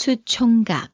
수총각.